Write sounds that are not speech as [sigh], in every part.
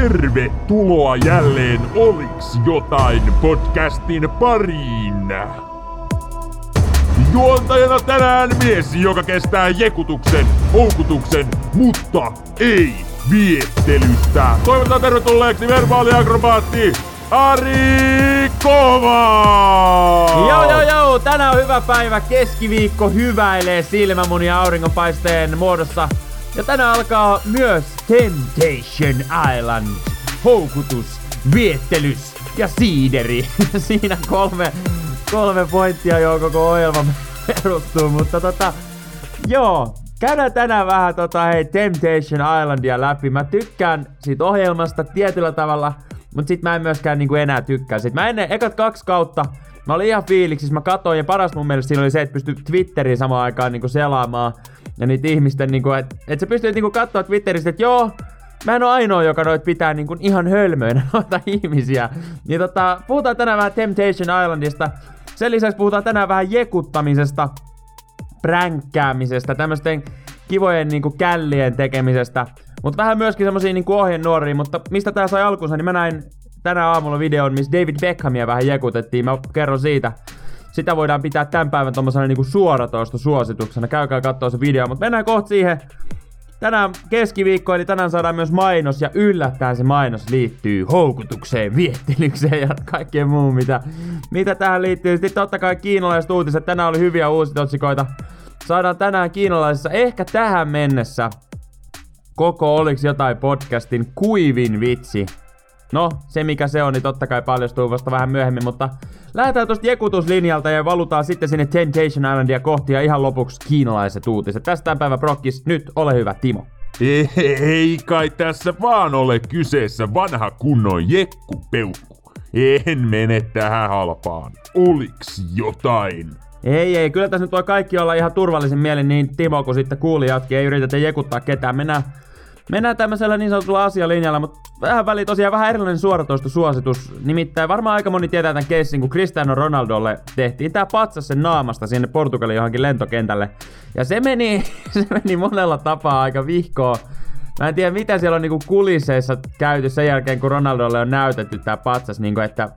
Tervetuloa jälleen Oliks jotain podcastin pariin. Juontajana tänään mies, joka kestää jekutuksen, houkutuksen, mutta ei viettelystä. Toivotetaan tervetulleeksi verbaaliakrobaatti Ari Kova! Joo, joo, joo. Tänään on hyvä päivä. Keskiviikko hyväilee silmämuni ja auringonpaisteen muodossa. Ja tänään alkaa myös Temptation Island. Houkutus, viettelys ja siideri. [laughs] Siinä kolme, kolme pointtia, johon koko ohjelma perustuu. Mutta tota, joo, Käydään tänään vähän tota, hei, Temptation Islandia läpi. Mä tykkään siitä ohjelmasta tietyllä tavalla, mutta sit mä en myöskään niinku enää tykkää. Sit mä ennen ekat kaksi kautta, mä olin ihan fiiliksissä, mä katsoin ja paras mun mielestä siinä oli se, että pystyi Twitteriin samaan aikaan niinku selaamaan. Ja niitä ihmisten, niinku, että et sä pystyt niinku katsoa Twitteristä, että joo, mä en oo ainoa, joka noit pitää niinku ihan hölmöinä [laughs] noita ihmisiä. Niin tota, puhutaan tänään vähän Temptation Islandista. Sen lisäksi puhutaan tänään vähän jekuttamisesta pränkkäämisestä, tämmöisten kivojen niinku källien tekemisestä. Mutta vähän myöskin semmosia niinku ohjenuoria, mutta mistä tää sai alkunsa, niin mä näin tänä aamulla videon, missä David Beckhamia vähän jekutettiin. Mä kerron siitä. Sitä voidaan pitää tämän päivän tommosena niinku suoratoista suosituksena. Käykää katsoa se video, mutta mennään kohta siihen. Tänään keskiviikko, eli tänään saadaan myös mainos, ja yllättäen se mainos liittyy houkutukseen, viettelykseen ja kaikkeen muuhun, mitä, mitä tähän liittyy. Sitten totta kai kiinalaiset uutiset, tänään oli hyviä uusitotsikoita. Saadaan tänään kiinalaisissa ehkä tähän mennessä koko Oliks jotain podcastin kuivin vitsi. No, se mikä se on, niin totta kai paljastuu vasta vähän myöhemmin, mutta lähdetään tosta jekutuslinjalta ja valutaan sitten sinne Temptation Islandia kohti ja ihan lopuksi kiinalaiset uutiset. Tästä päivä prokkis, nyt ole hyvä Timo. Ei kai tässä vaan ole kyseessä vanha kunnon jekkupeukku. En mene tähän halpaan. Oliks jotain? Ei, ei, kyllä tässä nyt voi kaikki olla ihan turvallisin mielin niin Timo kuin sitten kuulijatkin. Ei yritetä jekuttaa ketään. Mennään, mennään tämmöisellä niin sanotulla asialinjalla, mutta vähän väliin tosiaan vähän erilainen suoratoisto suositus. Nimittäin varmaan aika moni tietää tämän keissin, kun Cristiano Ronaldolle tehtiin tää patsas sen naamasta sinne Portugalin johonkin lentokentälle. Ja se meni, [laughs] se meni monella tapaa aika vihkoon. Mä en tiedä mitä siellä on niinku kulisseissa käyty sen jälkeen, kun Ronaldolle on näytetty tää patsas, niinku että...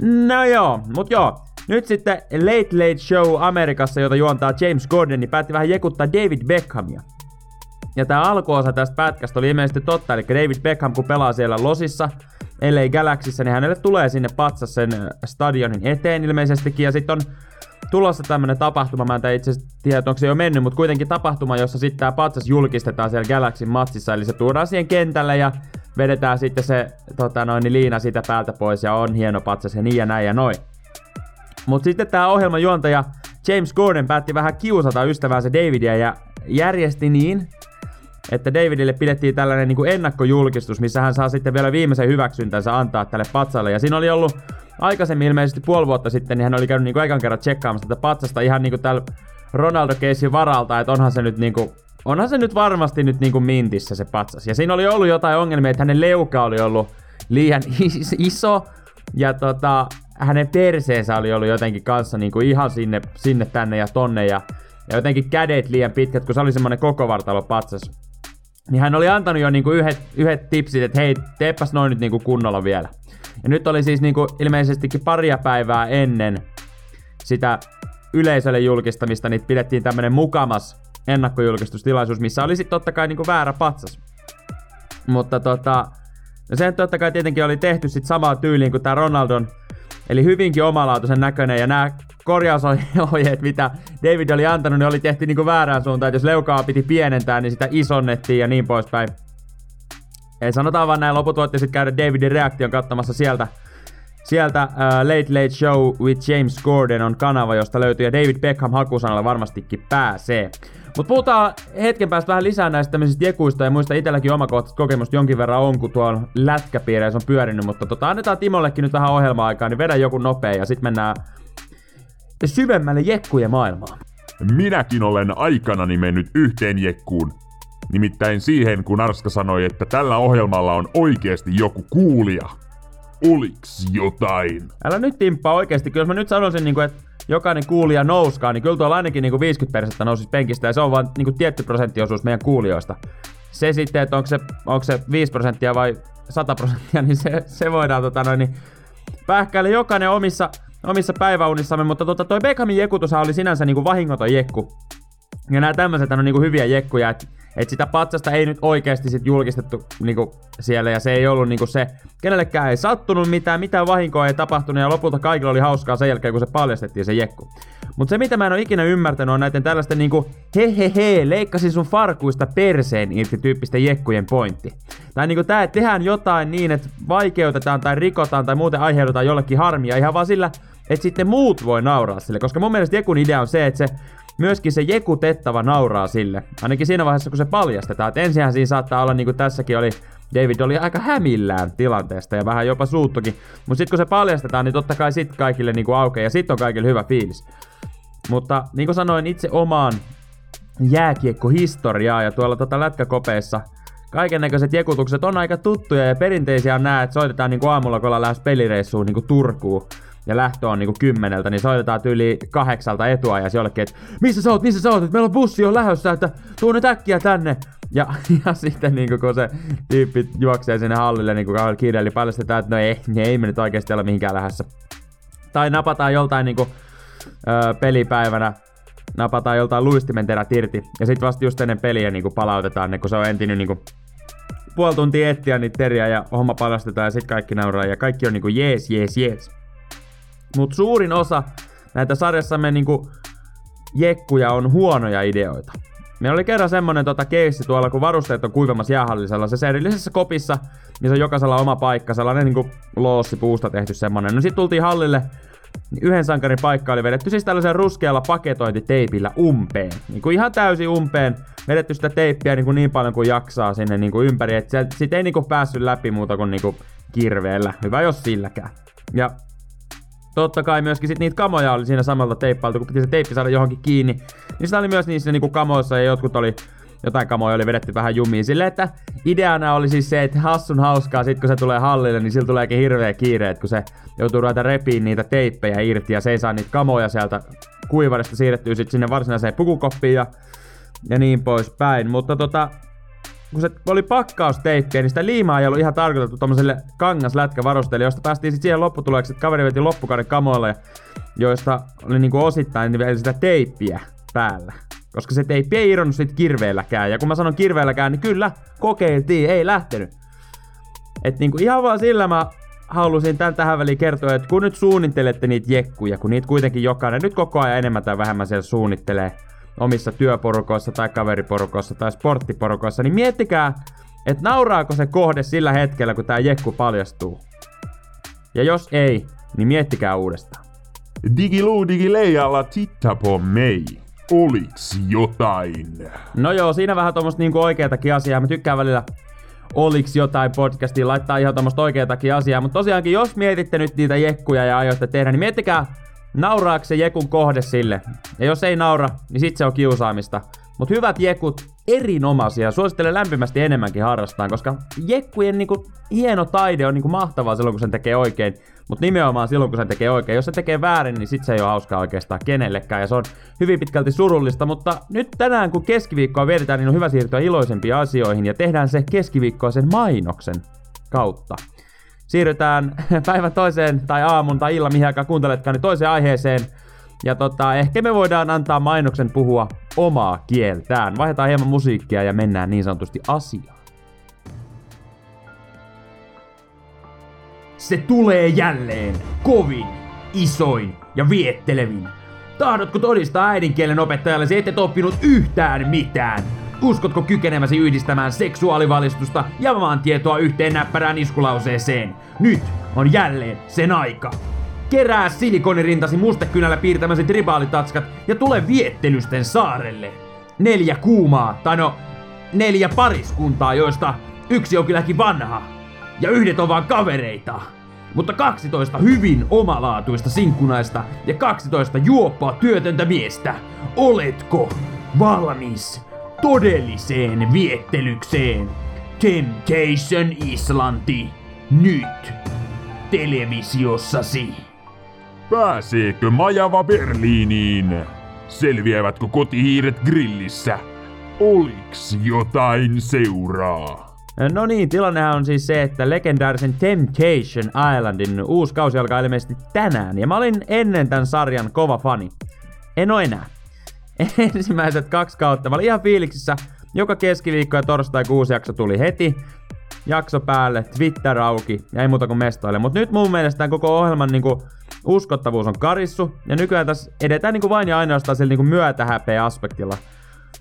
No joo, mut joo. Nyt sitten Late Late Show Amerikassa, jota juontaa James Gordon, niin päätti vähän jekuttaa David Beckhamia. Ja tämä alkuosa tästä pätkästä oli ilmeisesti totta, eli David Beckham kun pelaa siellä Losissa, LA Galaxyssä, niin hänelle tulee sinne patsas sen stadionin eteen ilmeisestikin, ja sitten on tulossa tämmönen tapahtuma, mä en itse tiedä, onko se jo mennyt, mutta kuitenkin tapahtuma, jossa sitten tämä patsas julkistetaan siellä Galaxin matsissa, eli se tuodaan siihen kentälle ja vedetään sitten se tota noin, niin liina siitä päältä pois ja on hieno patsas ja niin ja näin ja noin. Mutta sitten tämä ohjelman juontaja James Gordon päätti vähän kiusata ystäväänsä Davidia ja järjesti niin, että Davidille pidettiin tällainen niin kuin ennakkojulkistus, missä hän saa sitten vielä viimeisen hyväksyntänsä antaa tälle patsalle. Ja siinä oli ollut aikaisemmin ilmeisesti puoli vuotta sitten, niin hän oli käynyt niin kuin aikan kerran tsekkaamassa tätä patsasta ihan niin kuin tällä ronaldo keisin varalta, että onhan se nyt niin kuin, onhan se nyt varmasti nyt niin kuin mintissä se patsas. Ja siinä oli ollut jotain ongelmia, että hänen leuka oli ollut liian [laughs] iso, ja tota, hänen perseensä oli ollut jotenkin kanssa niin kuin ihan sinne, sinne tänne ja tonne, ja, ja jotenkin kädet liian pitkät, kun se oli semmonen koko vartalo patsas niin hän oli antanut jo niinku yhdet, yhdet tipsit, että hei, teepäs noin nyt niinku kunnolla vielä. Ja nyt oli siis niinku ilmeisestikin paria päivää ennen sitä yleisölle julkistamista, niin pidettiin tämmönen mukamas ennakkojulkistustilaisuus, missä oli sitten totta kai niinku väärä patsas. Mutta tota, no sen totta kai tietenkin oli tehty sit samaa tyyliin kuin tämä Ronaldon, eli hyvinkin omalaatuisen näköinen, ja nämä korjausohjeet, mitä David oli antanut, niin oli tehty niinku väärään suuntaan, että jos leukaa piti pienentää, niin sitä isonnettiin ja niin poispäin. Ei sanotaan vaan näin, loput voitte sitten käydä Davidin reaktion katsomassa sieltä. Sieltä uh, Late Late Show with James Gordon on kanava, josta löytyy ja David Beckham hakusanalla varmastikin pääsee. Mutta puhutaan hetken päästä vähän lisää näistä tämmöisistä jekuista ja muista itselläkin omakohtaista kokemusta jonkin verran on, kun tuolla lätkäpiireissä on pyörinyt, mutta tota, annetaan Timollekin nyt vähän ohjelma-aikaa, niin vedä joku nopea ja sitten mennään syvemmälle jekkujen maailmaan. Minäkin olen aikanani mennyt yhteen jekkuun. Nimittäin siihen, kun Arska sanoi, että tällä ohjelmalla on oikeasti joku kuulija. Oliks jotain? Älä nyt timppaa oikeasti. Kyllä jos mä nyt sanoisin, niin kuin, että jokainen kuulija nouskaa, niin kyllä tuolla ainakin niin kuin 50 persettä nousisi penkistä ja se on vain niin kuin tietty prosenttiosuus meidän kuulijoista. Se sitten, että onko se, onko se 5 prosenttia vai 100 prosenttia, niin se, se voidaan tota noin, niin pähkäillä jokainen omissa, omissa päiväunissamme, mutta tota, toi Beckhamin jekutus oli sinänsä niinku vahingoton jekku. Ja nämä tämmöiset on niinku hyviä jekkuja, että et sitä patsasta ei nyt oikeasti sit julkistettu niinku siellä ja se ei ollut niinku se, kenellekään ei sattunut mitään, mitään vahinkoa ei tapahtunut ja lopulta kaikilla oli hauskaa sen jälkeen, kun se paljastettiin se jekku. Mutta se mitä mä en ole ikinä ymmärtänyt on näiden tällaisten niinku he he he, leikkasin sun farkuista perseen irti tyyppisten jekkujen pointti. Tai niinku tää, että tehdään jotain niin, että vaikeutetaan tai rikotaan tai muuten aiheutetaan jollekin harmia ihan vaan sillä, että sitten muut voi nauraa sille. Koska mun mielestä Jekun idea on se, että se myöskin se jekutettava nauraa sille. Ainakin siinä vaiheessa, kun se paljastetaan. Et ensinhän siinä saattaa olla, niin kuin tässäkin oli, David oli aika hämillään tilanteesta ja vähän jopa suuttukin. Mutta sitten kun se paljastetaan, niin totta kai sit kaikille niin aukeaa ja sitten on kaikille hyvä fiilis. Mutta niin kuin sanoin itse omaan jääkiekkohistoriaa ja tuolla tota lätkäkopeissa kaiken näköiset jekutukset on aika tuttuja ja perinteisiä on nää, että soitetaan niinku aamulla, kun ollaan lähes pelireissuun niinku Turkuun ja lähtö on niinku kymmeneltä, niin soitetaan yli kahdeksalta etuajassa jollekin, että missä sä oot, missä sä oot, että meillä on bussi on lähdössä, että tuu nyt äkkiä tänne. Ja, [laughs] ja sitten niinku kun se tyyppi juoksee sinne hallille niinku kiireellä paljastetaan, että no ei, ei me nyt oikeasti ole mihinkään lähdössä. Tai napataan joltain niinku öö, pelipäivänä napataan joltain luistimen terät irti. Ja sitten vasta just ennen peliä niinku palautetaan ne, kun se on entinyt niinku puoli tuntia etsiä niitä teriä ja homma palastetaan ja sitten kaikki nauraa ja kaikki on niinku jees, jees, jees. Mutta suurin osa näitä sarjassamme niinku jekkuja on huonoja ideoita. Meillä oli kerran semmonen tota keissi tuolla, kun varusteet on kuivamassa jäähallisella. Se erillisessä kopissa, missä on jokaisella oma paikka, sellainen niinku loossi puusta tehty semmonen. No sit tultiin hallille, niin yhden sankarin paikka oli vedetty siis tällaisen ruskealla paketointiteipillä umpeen. Niin kuin ihan täysin umpeen. Vedetty sitä teippiä niin, kuin niin paljon kuin jaksaa sinne niin kuin ympäri, että sit ei niin kuin päässyt läpi muuta kuin, niin kuin kirveellä. Hyvä jos silläkään. Ja totta kai myöskin sit niitä kamoja oli siinä samalta teippailta, kun piti se teippi saada johonkin kiinni. Niin sitä oli myös niissä niinku kamoissa ja jotkut oli jotain kamoja oli vedetty vähän jumiin. Silleen, että ideana oli siis se, että hassun hauskaa sit kun se tulee hallille, niin sillä tuleekin hirveä kiire, että kun se joutuu ruveta repiin niitä teippejä irti ja se ei saa niitä kamoja sieltä kuivarista siirrettyä sit sinne varsinaiseen pukukoppiin ja, ja niin pois päin. Mutta tota, kun se oli pakkausteippiä, niin sitä liimaa ei ollut ihan tarkoitettu tommoselle kangaslätkävarusteelle, josta päästiin sitten siihen lopputuleeksi, että kaveri veti loppukauden kamoille, joista oli niinku osittain niin sitä teippiä päällä. Koska se teippi ei irronnut sit kirveelläkään. Ja kun mä sanon kirveelläkään, niin kyllä, kokeiltiin, ei lähtenyt. Et niinku ihan vaan sillä mä halusin tän tähän väliin kertoa, että kun nyt suunnittelette niitä jekkuja, kun niitä kuitenkin jokainen nyt koko ajan enemmän tai vähemmän siellä suunnittelee, omissa työporukoissa tai kaveriporukoissa tai sporttiporukoissa, niin miettikää, että nauraako se kohde sillä hetkellä, kun tämä jekku paljastuu. Ja jos ei, niin miettikää uudestaan. Digiluu digileijalla titta på mig. Oliks jotain? No joo, siinä vähän tuommoista niinku oikeatakin asiaa. Mä tykkään välillä oliks jotain podcastia, laittaa ihan tuommoista oikeatakin asiaa. Mutta tosiaankin, jos mietitte nyt niitä jekkuja ja aiotte tehdä, niin miettikää, nauraako se jekun kohde sille. Ja jos ei naura, niin sit se on kiusaamista. Mutta hyvät jekut, erinomaisia. Suosittelen lämpimästi enemmänkin harrastaa, koska jekkujen niinku hieno taide on niinku mahtavaa silloin, kun sen tekee oikein. Mutta nimenomaan silloin, kun sen tekee oikein. Jos se tekee väärin, niin sit se ei ole hauskaa oikeastaan kenellekään. Ja se on hyvin pitkälti surullista. Mutta nyt tänään, kun keskiviikkoa vietetään, niin on hyvä siirtyä iloisempiin asioihin. Ja tehdään se keskiviikkoa sen mainoksen kautta siirrytään [laughs] päivän toiseen tai aamun tai illan, mihin aikaan kuunteletkaan, niin toiseen aiheeseen. Ja tota, ehkä me voidaan antaa mainoksen puhua omaa kieltään. Vaihdetaan hieman musiikkia ja mennään niin sanotusti asiaan. Se tulee jälleen, kovin, isoin ja viettelevin. Tahdotko todistaa äidinkielen opettajallesi, et et oppinut yhtään mitään? Uskotko kykenemäsi yhdistämään seksuaalivalistusta ja maantietoa yhteen näppärään iskulauseeseen? Nyt on jälleen sen aika. Kerää silikonirintasi mustekynällä piirtämäsi tribaalitatskat ja tule viettelysten saarelle. Neljä kuumaa, tai no neljä pariskuntaa, joista yksi on kylläkin vanha. Ja yhdet on vaan kavereita. Mutta 12 hyvin omalaatuista sinkkunaista ja 12 juoppoa työtöntä miestä. Oletko valmis todelliseen viettelykseen? Temptation Islanti. Nyt. Televisiossasi. Pääseekö majava Berliiniin? Selviävätkö kotihiiret grillissä? Oliks jotain seuraa? No niin, tilannehan on siis se, että legendaarisen Temptation Islandin uusi kausi alkaa ilmeisesti tänään. Ja mä olin ennen tämän sarjan kova fani. En oo enää. [laughs] Ensimmäiset kaksi kautta. Mä olin ihan fiiliksissä. Joka keskiviikko ja torstai kuusi jakso tuli heti. Jakso päälle, Twitter auki ja ei muuta kuin mestoille. Mutta nyt mun mielestä koko ohjelman niinku, uskottavuus on karissu. Ja nykyään tässä edetään niinku vain ja ainoastaan sillä niinku myötähäpeä aspektilla.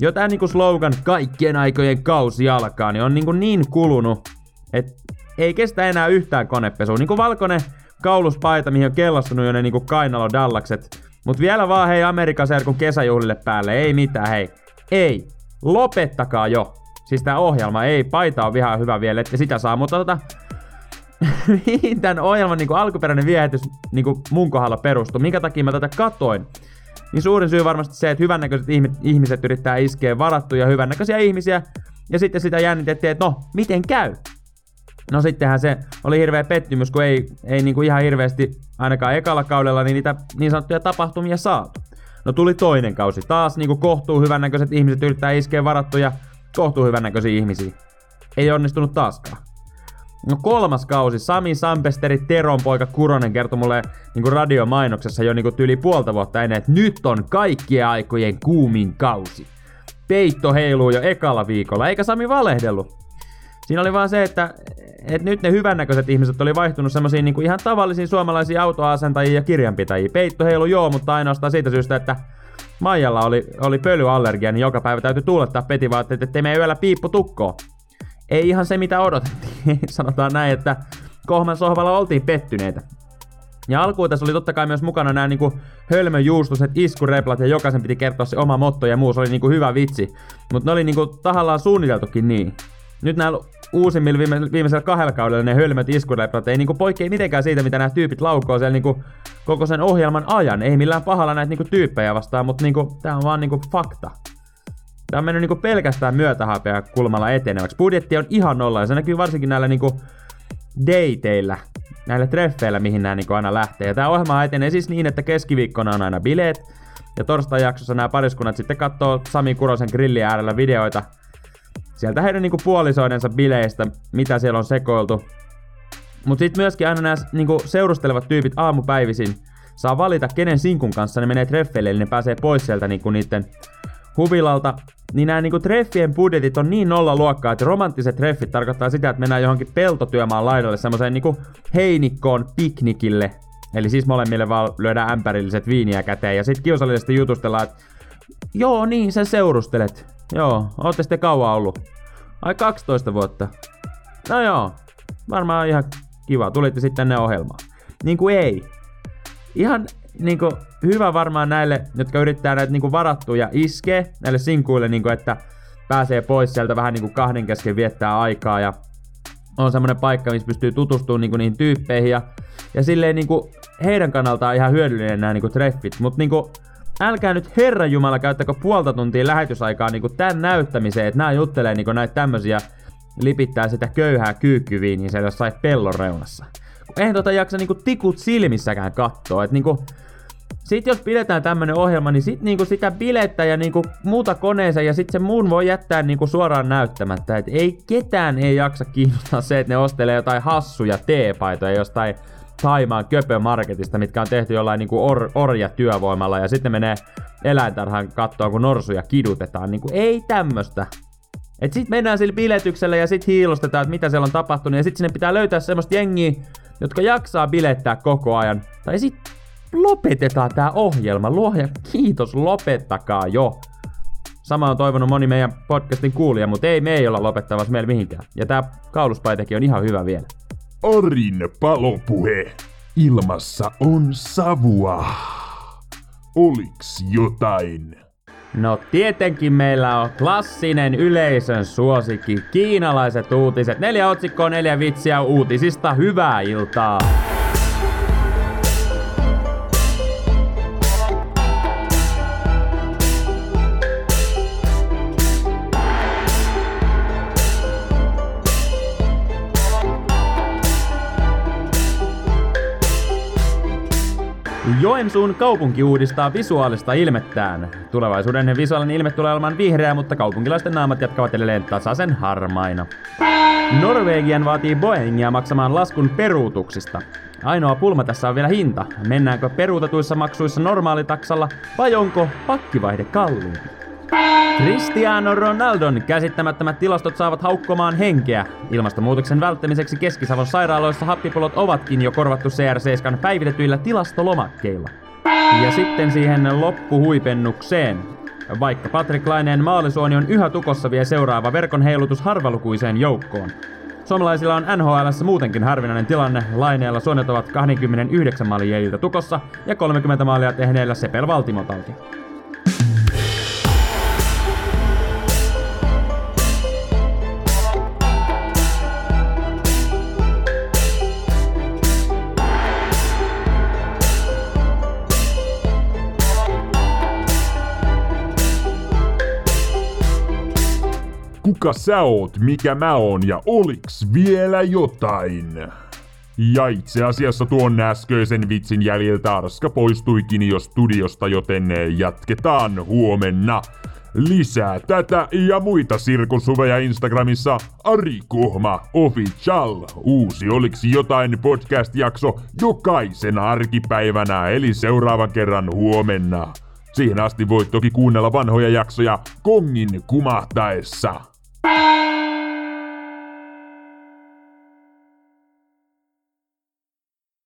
Jo tää niinku slogan kaikkien aikojen kausi alkaa, niin on niinku niin kulunut, että ei kestä enää yhtään konepesua. Niinku valkoinen kauluspaita, mihin on kellastunut jo ne niinku kainalo dallakset. Mut vielä vaan hei Amerikan serkun kesäjuhlille päälle, ei mitään hei. Ei, lopettakaa jo. Siis tää ohjelma, ei, paita on ihan hyvä vielä, että sitä saa, mutta tota, [laughs] mihin tämän ohjelman niin alkuperäinen viehätys niin mun kohdalla perustuu, minkä takia mä tätä katoin, niin suurin syy varmasti se, että hyvännäköiset ihmiset yrittää iskeä varattuja hyvännäköisiä ihmisiä, ja sitten sitä jännitettiin, että no, miten käy? No sittenhän se oli hirveä pettymys, kun ei, ei niinku ihan hirveästi ainakaan ekalla kaudella niin niitä niin sanottuja tapahtumia saatu. No tuli toinen kausi. Taas niinku kohtuu hyvännäköiset ihmiset yrittää iskeä varattuja kohtuu hyvännäköisiä ihmisiä. Ei onnistunut taaskaan. No kolmas kausi, Sami Sampesteri Teron poika Kuronen kertoi mulle niin radiomainoksessa jo niin yli puolta vuotta ennen, että nyt on kaikkien aikojen kuumin kausi. Peitto heiluu jo ekalla viikolla, eikä Sami valehdellut. Siinä oli vaan se, että, että nyt ne hyvännäköiset ihmiset oli vaihtunut semmoisiin niin ihan tavallisiin suomalaisiin autoasentajia ja kirjanpitäjiä. Peitto heilu joo, mutta ainoastaan siitä syystä, että Maijalla oli, oli pölyallergia, niin joka päivä täytyy tuulettaa petivaatteet, ettei me yöllä piippu tukkoon ei ihan se mitä odotettiin. [laughs] Sanotaan näin, että Kohman sohvalla oltiin pettyneitä. Ja alkuun tässä oli totta kai myös mukana nämä niinku hölmöjuustuset, iskureplat ja jokaisen piti kertoa se oma motto ja muu, se oli niinku hyvä vitsi. Mutta ne oli niinku tahallaan suunniteltukin niin. Nyt näillä uusimmilla viime, viimeisellä kahdella kaudella ne hölmöt iskureplat ei niinku poikkea mitenkään siitä, mitä nämä tyypit laukoo siellä niinku koko sen ohjelman ajan. Ei millään pahalla näitä niinku tyyppejä vastaan, mutta niinku, tää on vaan niinku fakta. Tämä on mennyt niinku pelkästään myötähapea kulmalla eteneväksi. Budjetti on ihan nolla ja se näkyy varsinkin näillä niinku dateilla, näillä treffeillä, mihin nämä niinku aina lähtee. Ja tämä ohjelma etenee siis niin, että keskiviikkona on aina bileet, ja torstai-jaksossa nämä pariskunnat sitten katsoo Sami Kurosen grillin äärellä videoita sieltä heidän niinku puolisoidensa bileistä, mitä siellä on sekoiltu. Mutta sitten myöskin aina nämä niinku seurustelevat tyypit aamupäivisin saa valita, kenen sinkun kanssa ne menee treffeille, eli ne pääsee pois sieltä niinku niiden huvilalta, niin nämä niinku treffien budjetit on niin nolla luokkaa, että romanttiset treffit tarkoittaa sitä, että mennään johonkin peltotyömaan laidalle semmoiseen niinku heinikkoon piknikille. Eli siis molemmille vaan lyödään ämpärilliset viiniä käteen ja sitten kiusallisesti jutustellaan, että joo niin, sä seurustelet. Joo, ootte sitten kauan ollut? Ai 12 vuotta. No joo, varmaan ihan kiva, tulitte sitten tänne ohjelmaan. Niin kuin ei. Ihan niinku, hyvä varmaan näille, jotka yrittää näitä niinku varattuja iskee, näille sinkuille, niinku, että pääsee pois sieltä vähän niinku kahden kesken viettää aikaa ja on semmoinen paikka, missä pystyy tutustumaan niinku niihin tyyppeihin ja, ja silleen niinku heidän kannaltaan ihan hyödyllinen nämä niinku treffit, mutta niinku älkää nyt Herran Jumala käyttäkö puolta tuntia lähetysaikaa niinku tämän näyttämiseen, että nämä juttelee niinku näitä tämmösiä lipittää sitä köyhää kyykkyviin niin siellä jossain pellon reunassa. Eihän tota jaksa niinku tikut silmissäkään katsoa, että niinku sitten jos pidetään tämmönen ohjelma, niin sit niinku sitä bilettä ja niinku muuta koneeseen ja sitten se muun voi jättää niinku suoraan näyttämättä. Et ei ketään ei jaksa kiinnostaa se, että ne ostelee jotain hassuja teepaitoja jostain Taimaan köpömarketista, mitkä on tehty jollain niinku or, orjatyövoimalla ja sitten menee eläintarhaan kattoon, kun norsuja kidutetaan. Niinku ei tämmöstä. Et sit mennään sillä biletyksellä ja sit hiilostetaan, että mitä siellä on tapahtunut ja sit sinne pitää löytää semmoista jengiä, jotka jaksaa bilettää koko ajan. Tai sit lopetetaan tää ohjelma. Luoja, kiitos, lopettakaa jo. Sama on toivonut moni meidän podcastin kuulija, mutta ei me ei olla lopettavassa meillä mihinkään. Ja tää kauluspaitekin on ihan hyvä vielä. Orin palopuhe. Ilmassa on savua. Oliks jotain? No tietenkin meillä on klassinen yleisön suosikki, kiinalaiset uutiset. Neljä otsikkoa, neljä vitsiä uutisista. Hyvää iltaa! Joensuun kaupunki uudistaa visuaalista ilmettään. Tulevaisuuden visuaalinen ilme tulee olemaan vihreä, mutta kaupunkilaisten naamat jatkavat edelleen tasaisen harmaina. Norwegian vaatii Boeingia maksamaan laskun peruutuksista. Ainoa pulma tässä on vielä hinta. Mennäänkö peruutetuissa maksuissa normaalitaksalla vai onko pakkivaihde kalliimpi? Cristiano Ronaldon käsittämättömät tilastot saavat haukkomaan henkeä. Ilmastonmuutoksen välttämiseksi Keski-Savon sairaaloissa happipulot ovatkin jo korvattu CR7 päivitetyillä tilastolomakkeilla. Ja sitten siihen loppuhuipennukseen. Vaikka Patrick Laineen maalisuoni on yhä tukossa vie seuraava verkon heilutus harvalukuiseen joukkoon. Suomalaisilla on NHL muutenkin harvinainen tilanne. Laineella suonet ovat 29 maalin jäljiltä tukossa ja 30 maalia tehneellä Sepel. Kuka sä oot, mikä mä oon ja oliks vielä jotain? Ja itse asiassa tuon äskeisen vitsin jäljiltä Arska poistuikin jo studiosta, joten jatketaan huomenna. Lisää tätä ja muita sirkusuveja Instagramissa Ari Kuhma Official. Uusi Oliks jotain podcast-jakso jokaisena arkipäivänä eli seuraavan kerran huomenna. Siihen asti voit toki kuunnella vanhoja jaksoja kongin kumahtaessa. Bye.